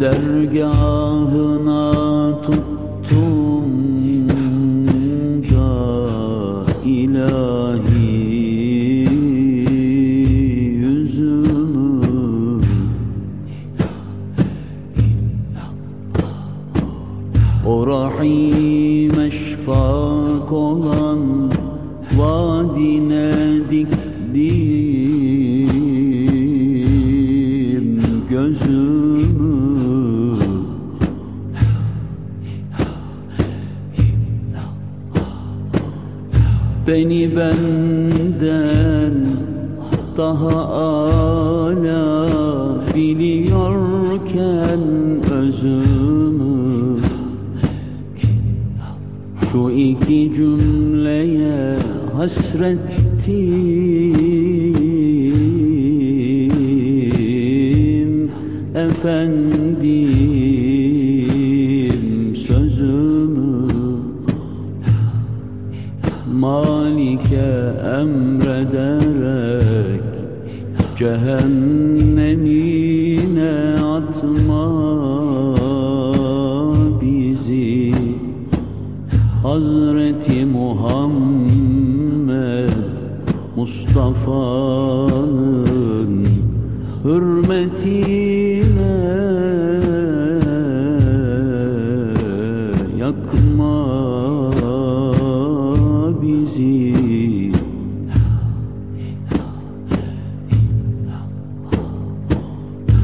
dergahına tuttum da ilahi yüzümü. O rahim eşfak olan vadine Beni benden daha ala biliyorken özümü Şu iki cümleye hasrettim. Efendim Cehennemine atma bizi. Hazreti Muhammed Mustafa'nın hürmetine yakma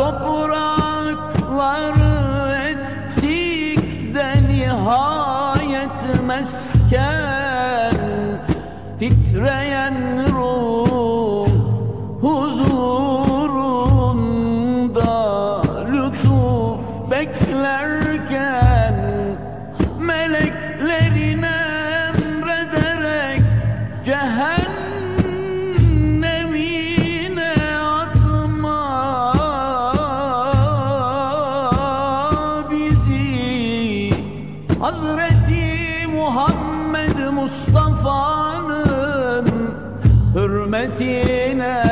toprakları ettik de nihayet mesken. Titreyen ruh huzurunda lütuf beklerken Meleklerin emrederek cehennemine Hazreti Muhammed Mustafa'nın hürmetine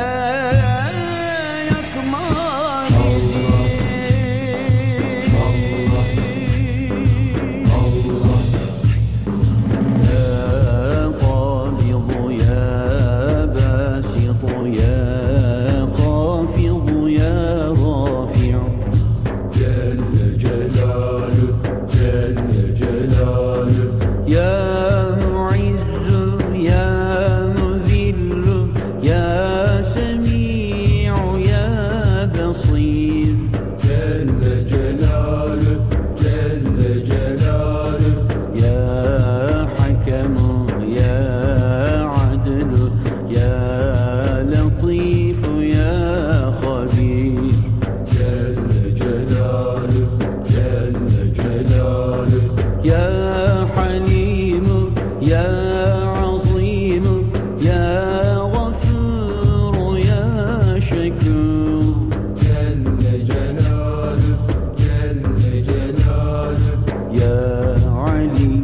يا علي